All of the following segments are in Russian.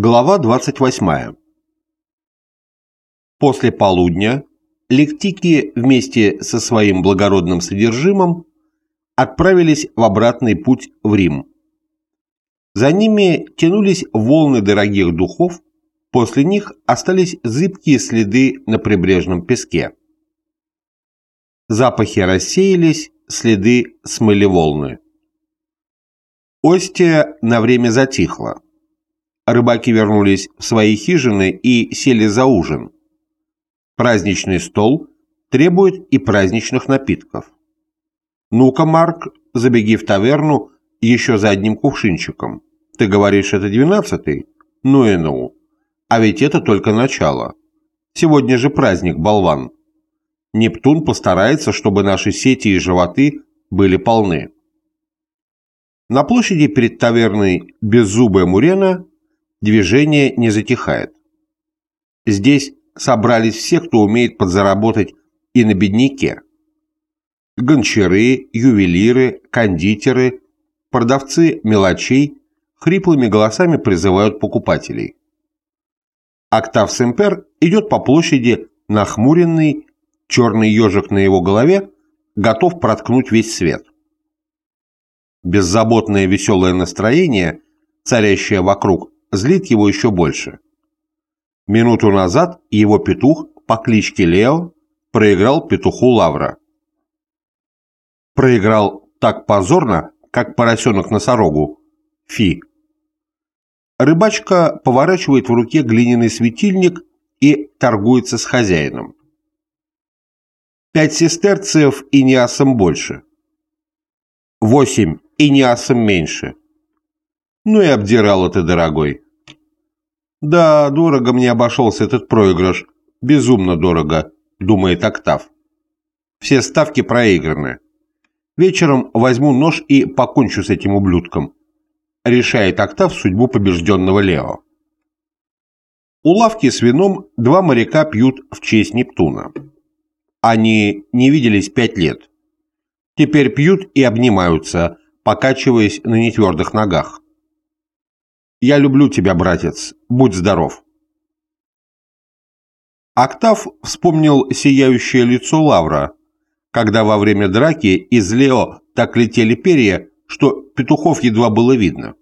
Глава 28. После полудня лектики вместе со своим благородным содержимым отправились в обратный путь в Рим. За ними тянулись волны дорогих духов, после них остались зыбкие следы на прибрежном песке. Запахи рассеялись, следы смыли волны. Остия на время затихла. Рыбаки вернулись в свои хижины и сели за ужин. Праздничный стол требует и праздничных напитков. «Ну-ка, Марк, забеги в таверну еще за одним кувшинчиком. Ты говоришь, это двенадцатый? Ну и ну. А ведь это только начало. Сегодня же праздник, болван. Нептун постарается, чтобы наши сети и животы были полны». На площади перед таверной «Беззубая Мурена» движение не затихает. Здесь собрались все, кто умеет подзаработать и на бедняке. Гончары, ювелиры, кондитеры, продавцы мелочей хриплыми голосами призывают покупателей. Октав Семпер идет по площади нахмуренный, черный ежик на его голове готов проткнуть весь свет. Беззаботное веселое настроение, царящее вокруг, злит его еще больше. Минуту назад его петух по кличке Лео проиграл петуху Лавра. Проиграл так позорно, как поросенок носорогу. Фи. Рыбачка поворачивает в руке глиняный светильник и торгуется с хозяином. Пять сестерцев и неасом больше. Восемь и неасом меньше. Ну и обдирал ты, дорогой. Да, дорого мне обошелся этот проигрыш. Безумно дорого, думает Октав. Все ставки проиграны. Вечером возьму нож и покончу с этим ублюдком. Решает Октав судьбу побежденного Лео. У лавки с вином два моряка пьют в честь Нептуна. Они не виделись пять лет. Теперь пьют и обнимаются, покачиваясь на нетвердых ногах. Я люблю тебя, братец. Будь здоров. Октав вспомнил сияющее лицо Лавра, когда во время драки из Лео так летели перья, что петухов едва было видно.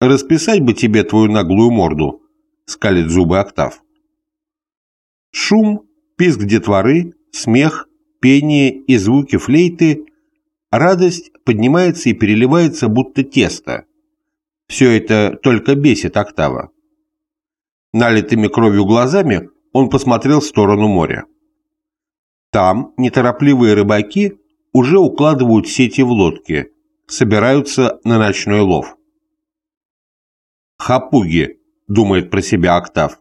«Расписать бы тебе твою наглую морду», — скалит зубы Октав. Шум, писк детворы, смех, пение и звуки флейты, радость поднимается и переливается, будто тесто — все это только бесит Октава. Налитыми кровью глазами он посмотрел в сторону моря. Там неторопливые рыбаки уже укладывают сети в лодки, собираются на ночной лов. «Хапуги», — думает про себя Октав.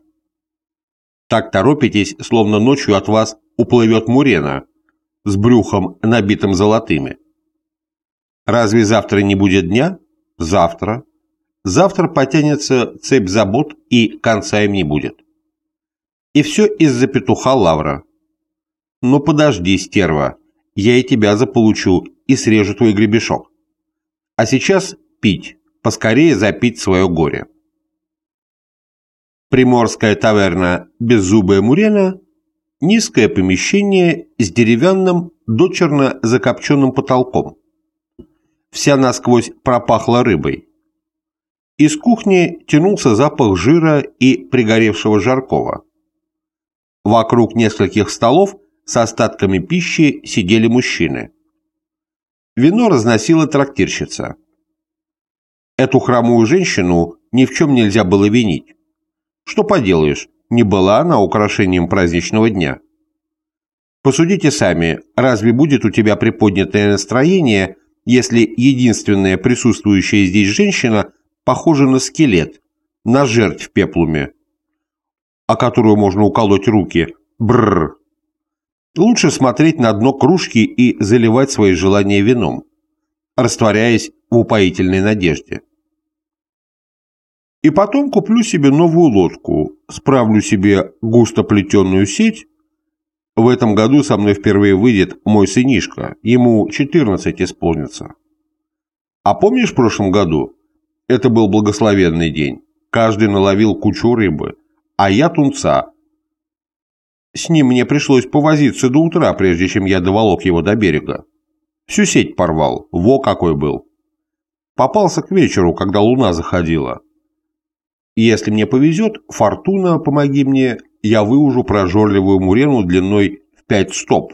«Так торопитесь, словно ночью от вас уплывет Мурена с брюхом, набитым золотыми. Разве завтра не будет дня? Завтра. Завтра потянется цепь забот, и конца им не будет. И все из-за петуха Лавра. Ну подожди, стерва, я и тебя заполучу и срежу твой гребешок. А сейчас пить, поскорее запить свое горе. Приморская таверна «Беззубая Мурена» – низкое помещение с деревянным, дочерно закопченным потолком. Вся насквозь пропахла рыбой. Из кухни тянулся запах жира и пригоревшего жаркого. Вокруг нескольких столов с остатками пищи сидели мужчины. Вино разносила трактирщица. Эту хромую женщину ни в чем нельзя было винить. Что поделаешь, не была она украшением праздничного дня. Посудите сами, разве будет у тебя приподнятое настроение, если единственная присутствующая здесь женщина – похожа на скелет, на жертв в пеплуме, о которую можно уколоть руки. Бррр. Лучше смотреть на дно кружки и заливать свои желания вином, растворяясь в упоительной надежде. И потом куплю себе новую лодку, справлю себе густо плетенную сеть. В этом году со мной впервые выйдет мой сынишка, ему 14 исполнится. А помнишь в прошлом году, это был благословенный день. Каждый наловил кучу рыбы, а я тунца. С ним мне пришлось повозиться до утра, прежде чем я доволок его до берега. Всю сеть порвал, во какой был. Попался к вечеру, когда луна заходила. Если мне повезет, фортуна, помоги мне, я выужу прожорливую мурену длиной в пять стоп,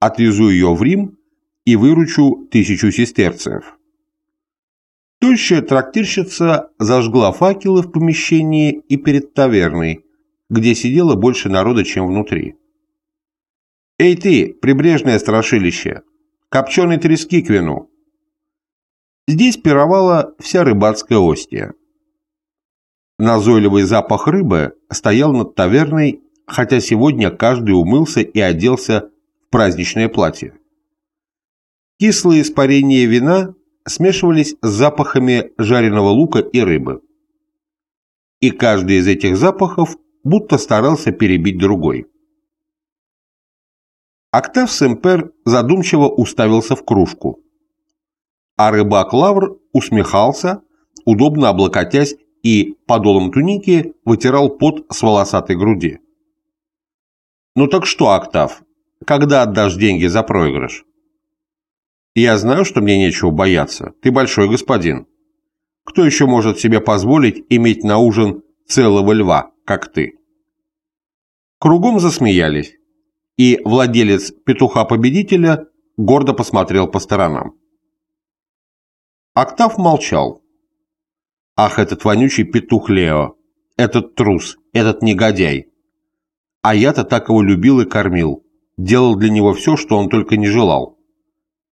отвезу ее в Рим и выручу тысячу сестерцев. Тощая трактирщица зажгла факелы в помещении и перед таверной, где сидело больше народа, чем внутри. «Эй ты, прибрежное страшилище! Копченой трески к вину!» Здесь пировала вся рыбацкая остия. Назойливый запах рыбы стоял над таверной, хотя сегодня каждый умылся и оделся в праздничное платье. Кислые испарения вина смешивались с запахами жареного лука и рыбы. И каждый из этих запахов будто старался перебить другой. Октав Семпер задумчиво уставился в кружку. А рыбак Лавр усмехался, удобно облокотясь и подолом туники вытирал пот с волосатой груди. «Ну так что, Октав, когда отдашь деньги за проигрыш?» Я знаю, что мне нечего бояться. Ты большой господин. Кто еще может себе позволить иметь на ужин целого льва, как ты?» Кругом засмеялись, и владелец петуха-победителя гордо посмотрел по сторонам. Октав молчал. «Ах, этот вонючий петух Лео! Этот трус! Этот негодяй! А я-то так его любил и кормил, делал для него все, что он только не желал.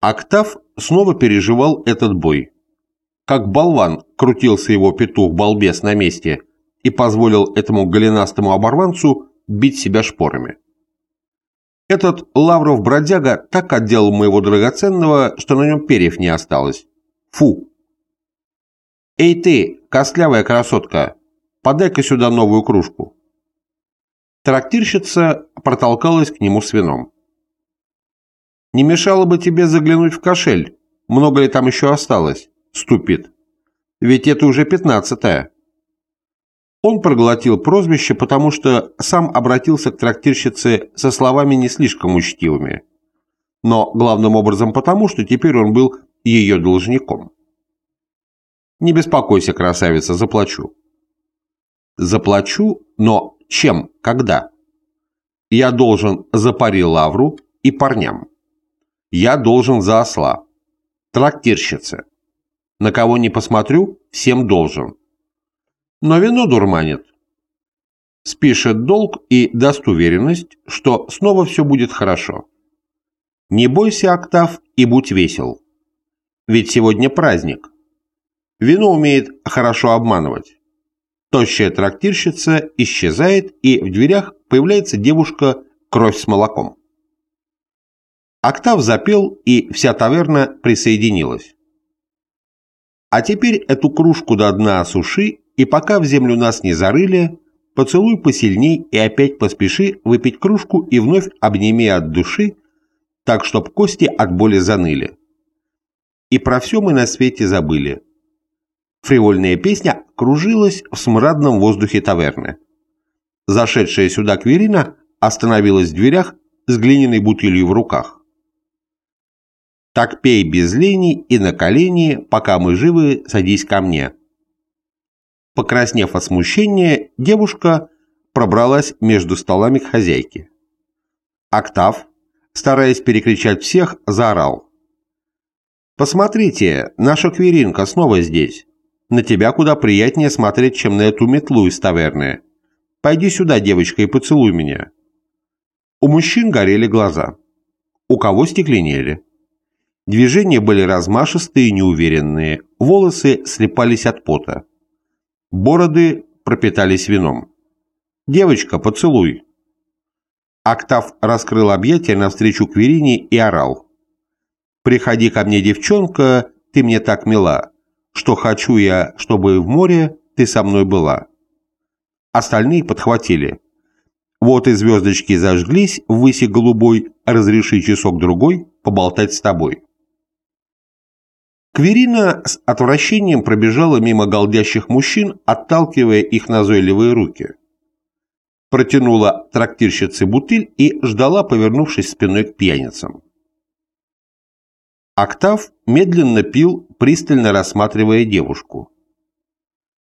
Октав снова переживал этот бой. Как болван крутился его петух-балбес на месте и позволил этому голенастому оборванцу бить себя шпорами. Этот Лавров-бродяга так отделал моего драгоценного, что на нем перьев не осталось. Фу! «Эй ты, костлявая красотка, подай-ка сюда новую кружку». Трактирщица протолкалась к нему с вином. Не мешало бы тебе заглянуть в кошель. Много ли там еще осталось? Ступит. Ведь это уже пятнадцатая. Он проглотил прозвище, потому что сам обратился к трактирщице со словами не слишком учтивыми. Но главным образом потому, что теперь он был ее должником. «Не беспокойся, красавица, заплачу». «Заплачу, но чем, когда?» «Я должен за пари лавру и парням». Я должен за осла. Трактирщица. На кого не посмотрю, всем должен. Но вино дурманит. Спишет долг и даст уверенность, что снова все будет хорошо. Не бойся, Октав, и будь весел. Ведь сегодня праздник. Вино умеет хорошо обманывать. Тощая трактирщица исчезает, и в дверях появляется девушка кровь с молоком. Октав запел, и вся таверна присоединилась. А теперь эту кружку до дна осуши, и пока в землю нас не зарыли, поцелуй посильней и опять поспеши выпить кружку и вновь обними от души, так чтоб кости от боли заныли. И про все мы на свете забыли. Фривольная песня кружилась в смрадном воздухе таверны. Зашедшая сюда Кверина остановилась в дверях с глиняной бутылью в руках. Так пей без лени и на колени, пока мы живы, садись ко мне». Покраснев от смущения, девушка пробралась между столами к хозяйке. Октав, стараясь перекричать всех, заорал. «Посмотрите, наша кверинка снова здесь. На тебя куда приятнее смотреть, чем на эту метлу из таверны. Пойди сюда, девочка, и поцелуй меня». У мужчин горели глаза. У кого стекленели. Движения были размашистые и неуверенные, волосы слепались от пота. Бороды пропитались вином. «Девочка, поцелуй!» Октав раскрыл объятия навстречу Кверине и орал. «Приходи ко мне, девчонка, ты мне так мила, что хочу я, чтобы в море ты со мной была». Остальные подхватили. «Вот и звездочки зажглись, выси голубой, разреши часок-другой поболтать с тобой». Кверина с отвращением пробежала мимо голдящих мужчин, отталкивая их назойливые руки. Протянула трактирщице бутыль и ждала, повернувшись спиной к пьяницам. Октав медленно пил, пристально рассматривая девушку.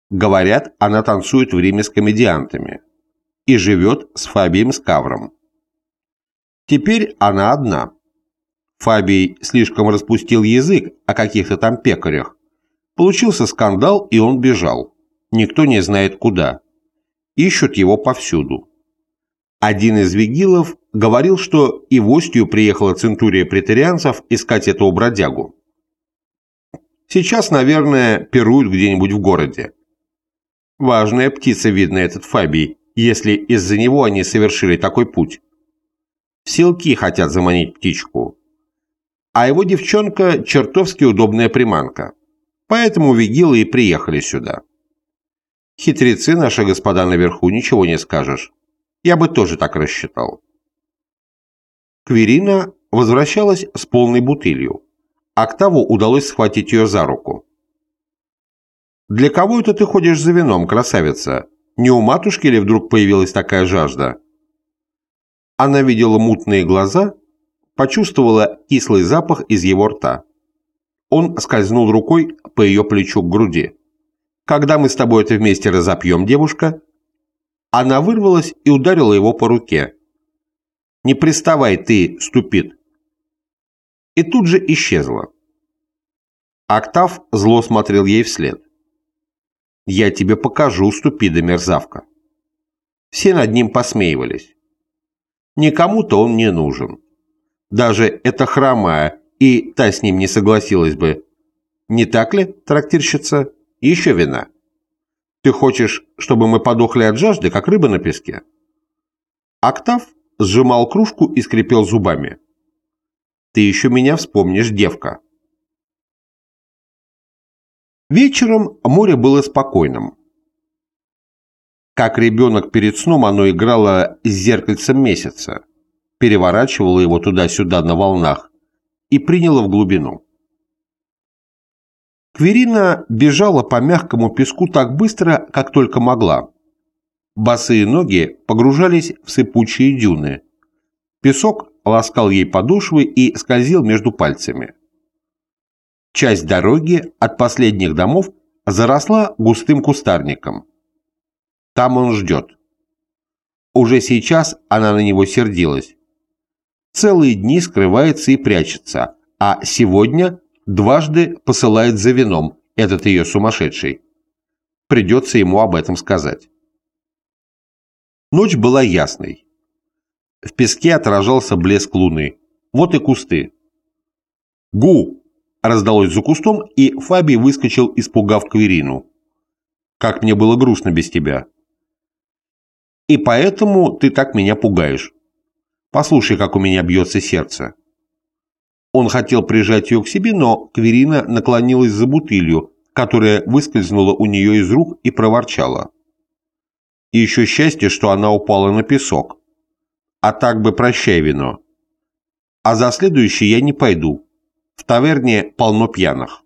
Говорят, она танцует в Риме с комедиантами и живет с Фабием Скавром. Теперь она одна. Фабий слишком распустил язык о каких-то там пекарях. Получился скандал, и он бежал. Никто не знает куда. Ищут его повсюду. Один из вигилов говорил, что и в Остию приехала центурия претарианцев искать этого бродягу. Сейчас, наверное, пируют где-нибудь в городе. Важная птица, видно, этот Фабий, если из-за него они совершили такой путь. В селки хотят заманить птичку. А его девчонка – чертовски удобная приманка. Поэтому вигилы и приехали сюда. Хитрецы наши господа наверху, ничего не скажешь. Я бы тоже так рассчитал. Кверина возвращалась с полной бутылью. Октаву удалось схватить ее за руку. «Для кого это ты ходишь за вином, красавица? Не у матушки ли вдруг появилась такая жажда?» Она видела мутные глаза, почувствовала кислый запах из его рта. Он скользнул рукой по ее плечу к груди. «Когда мы с тобой это вместе разопьем, девушка?» Она вырвалась и ударила его по руке. «Не приставай ты, ступид!» И тут же исчезла. Октав зло смотрел ей вслед. Я тебе покажу, ступида мерзавка. Все над ним посмеивались. Никому-то он не нужен. Даже эта хромая и та с ним не согласилась бы. Не так ли, трактирщица? Еще вина. Ты хочешь, чтобы мы подохли от жажды, как рыба на песке? Октав сжимал кружку и скрипел зубами. Ты еще меня вспомнишь, девка. Вечером море было спокойным. Как ребенок перед сном оно играло с зеркальцем месяца, переворачивало его туда-сюда на волнах и приняло в глубину. Кверина бежала по мягкому песку так быстро, как только могла. Босые ноги погружались в сыпучие дюны. Песок ласкал ей подошвы и скользил между пальцами. Часть дороги от последних домов заросла густым кустарником. Там он ждет. Уже сейчас она на него сердилась. Целые дни скрывается и прячется, а сегодня дважды посылает за вином этот ее сумасшедший. Придется ему об этом сказать. Ночь была ясной. В песке отражался блеск луны. Вот и кусты. «Гу!» раздалось за кустом, и Фаби выскочил, испугав Кверину. «Как мне было грустно без тебя!» «И поэтому ты так меня пугаешь. Послушай, как у меня бьется сердце». Он хотел прижать ее к себе, но Кверина наклонилась за бутылью, которая выскользнула у нее из рук и проворчала. И еще счастье, что она упала на песок. А так бы прощай вино. А за следующее я не пойду, в таверне полно пьяных.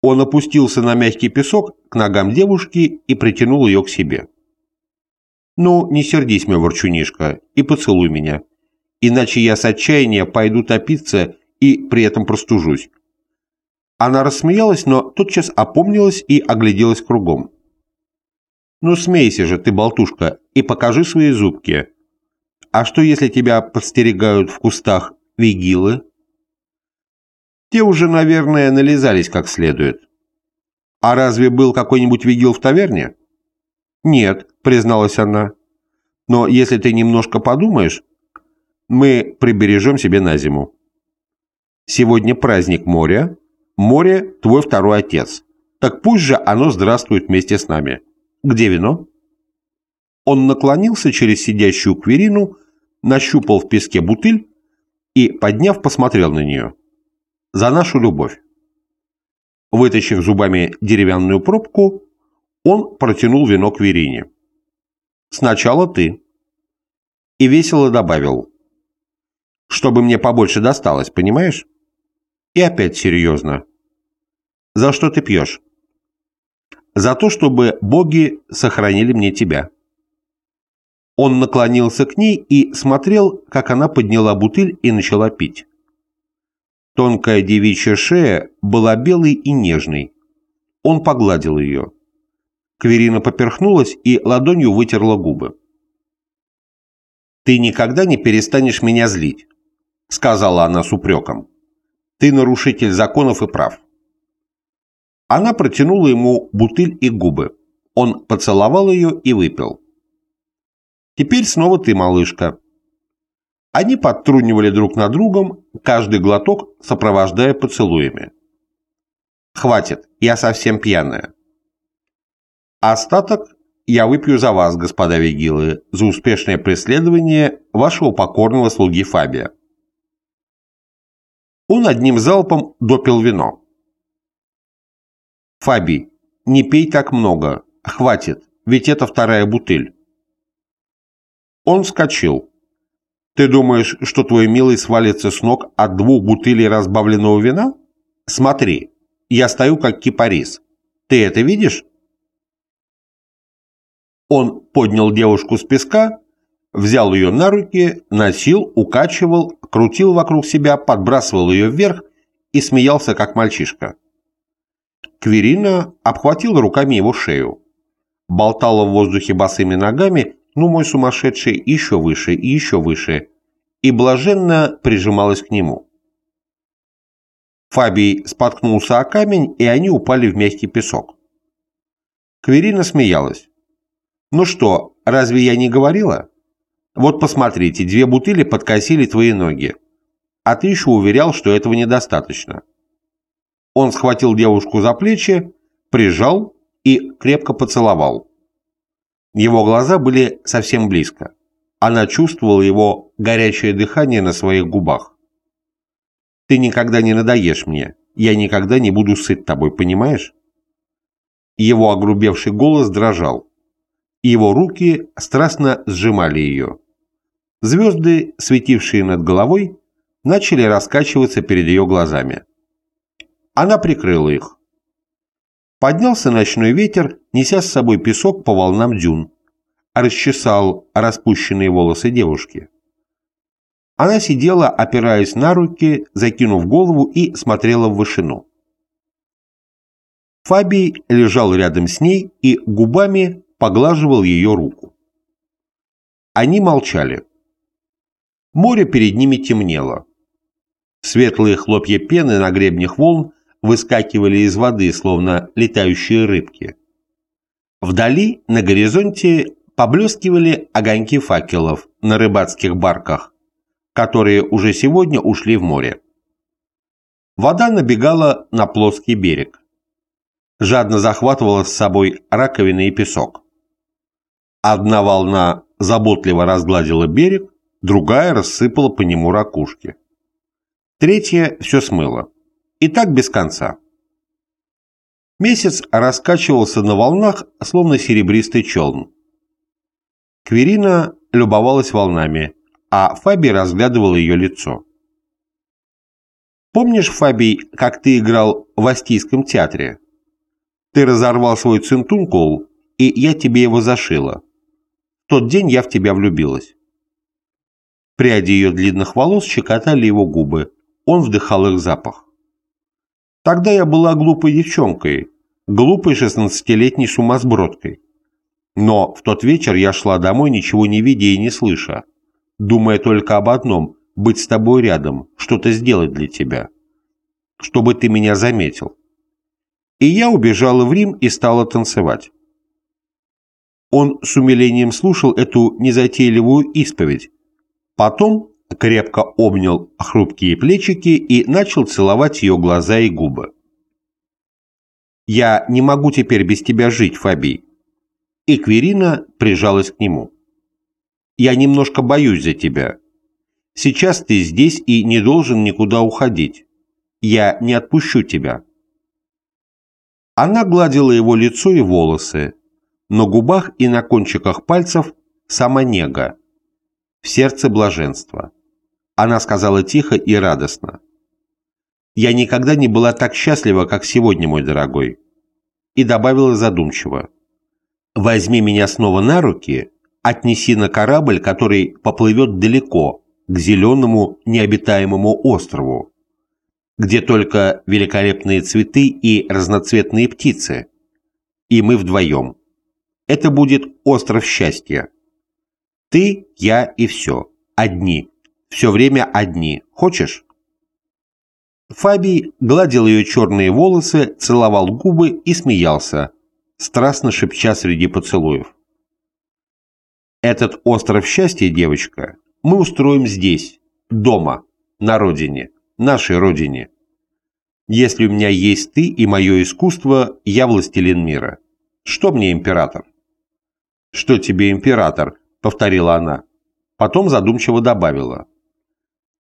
Он опустился на мягкий песок к ногам девушки и притянул ее к себе. «Ну, не сердись, мой ворчунишка, и поцелуй меня, иначе я с отчаяния пойду топиться и при этом простужусь». Она рассмеялась, но тотчас опомнилась и огляделась кругом. «Ну смейся же ты, болтушка, и покажи свои зубки. А что, если тебя подстерегают в кустах вигилы?» Те уже, наверное, нализались как следует. А разве был какой-нибудь вигил в таверне? Нет, призналась она. Но если ты немножко подумаешь, мы прибережем себе на зиму. Сегодня праздник моря. Море – твой второй отец. Так пусть же оно здравствует вместе с нами. Где вино? Он наклонился через сидящую кверину, нащупал в песке бутыль и, подняв, посмотрел на нее за нашу любовь. Вытащив зубами деревянную пробку, он протянул вино к Верине. «Сначала ты». И весело добавил. «Чтобы мне побольше досталось, понимаешь?» И опять серьезно. За что ты пьешь? За то, чтобы боги сохранили мне тебя. Он наклонился к ней и смотрел, как она подняла бутыль и начала пить. Тонкая девичья шея была белой и нежной. Он погладил ее. Кверина поперхнулась и ладонью вытерла губы. «Ты никогда не перестанешь меня злить», — сказала она с упреком. «Ты нарушитель законов и прав». Она протянула ему бутыль и губы. Он поцеловал ее и выпил. Теперь снова ты, малышка». Они подтрунивали друг над другом, каждый глоток сопровождая поцелуями. «Хватит, я совсем пьяная». «Остаток я выпью за вас, господа Вигилы, за успешное преследование вашего покорного слуги Фабия». Он одним залпом допил вино. «Фаби, не пей так много, хватит, ведь это вторая бутыль». Он вскочил. «Ты думаешь, что твой милый свалится с ног от двух бутылей разбавленного вина? Смотри, я стою как кипарис. Ты это видишь?» Он поднял девушку с песка, взял ее на руки, носил, укачивал, крутил вокруг себя, подбрасывал ее вверх и смеялся, как мальчишка. Кверина обхватила руками его шею, болтала в воздухе босыми ногами ну мой сумасшедший еще выше и еще выше, и блаженно прижималась к нему. Фабий споткнулся о камень, и они упали в мягкий песок. Кверина смеялась. «Ну что, разве я не говорила? Вот посмотрите, две бутыли подкосили твои ноги. А ты еще уверял, что этого недостаточно». Он схватил девушку за плечи, прижал и крепко поцеловал. Его глаза были совсем близко. Она чувствовала его горячее дыхание на своих губах. «Ты никогда не надоешь мне. Я никогда не буду сыт тобой, понимаешь?» Его огрубевший голос дрожал. Его руки страстно сжимали ее. Звезды, светившие над головой, начали раскачиваться перед ее глазами. Она прикрыла их. Поднялся ночной ветер, неся с собой песок по волнам дюн. Расчесал распущенные волосы девушки. Она сидела, опираясь на руки, закинув голову и смотрела в вышину. Фабий лежал рядом с ней и губами поглаживал ее руку. Они молчали. Море перед ними темнело. Светлые хлопья пены на гребнях волн выскакивали из воды, словно летающие рыбки. Вдали, на горизонте, поблескивали огоньки факелов на рыбацких барках, которые уже сегодня ушли в море. Вода набегала на плоский берег. Жадно захватывала с собой раковины и песок. Одна волна заботливо разгладила берег, другая рассыпала по нему ракушки. Третья все смыла. И так без конца. Месяц раскачивался на волнах, словно серебристый челн. Кверина любовалась волнами, а Фаби разглядывал ее лицо. «Помнишь, Фабий, как ты играл в Астийском театре? Ты разорвал свой цинтункул, и я тебе его зашила. Тот день я в тебя влюбилась». Пряди ее длинных волос щекотали его губы, он вдыхал их запах. Тогда я была глупой девчонкой, глупой шестнадцатилетней сумасбродкой. Но в тот вечер я шла домой, ничего не видя и не слыша, думая только об одном – быть с тобой рядом, что-то сделать для тебя, чтобы ты меня заметил. И я убежала в Рим и стала танцевать. Он с умилением слушал эту незатейливую исповедь. Потом крепко обнял хрупкие плечики и начал целовать ее глаза и губы. «Я не могу теперь без тебя жить, Фаби». И Кверина прижалась к нему. «Я немножко боюсь за тебя. Сейчас ты здесь и не должен никуда уходить. Я не отпущу тебя». Она гладила его лицо и волосы. На губах и на кончиках пальцев сама нега. В сердце блаженство. Она сказала тихо и радостно. Я никогда не была так счастлива, как сегодня, мой дорогой. И добавила задумчиво. Возьми меня снова на руки, отнеси на корабль, который поплывет далеко, к зеленому необитаемому острову, где только великолепные цветы и разноцветные птицы, и мы вдвоем. Это будет остров счастья. Ты, я и все. Одни. Все время одни. Хочешь? Фабий гладил ее черные волосы, целовал губы и смеялся, страстно шепча среди поцелуев. «Этот остров счастья, девочка, мы устроим здесь, дома, на родине, нашей родине. Если у меня есть ты и мое искусство, я властелин мира. Что мне император?» «Что тебе император?» — повторила она. Потом задумчиво добавила.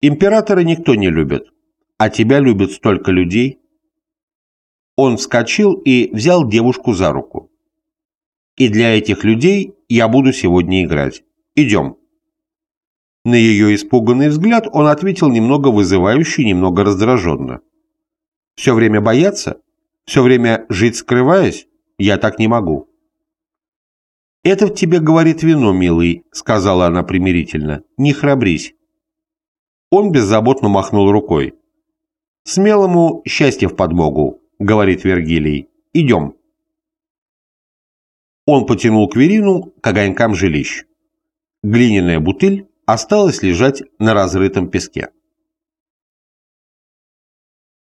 «Императора никто не любит, а тебя любят столько людей». Он вскочил и взял девушку за руку. «И для этих людей я буду сегодня играть. Идем». На ее испуганный взгляд он ответил немного вызывающе, немного раздраженно. «Все время бояться? Все время жить скрываясь? Я так не могу». «Это в тебе говорит вино, милый», — сказала она примирительно. «Не храбрись». Он беззаботно махнул рукой. «Смелому счастье в подмогу», — говорит Вергилий. «Идем». Он потянул к Верину к огонькам жилищ. Глиняная бутыль осталась лежать на разрытом песке.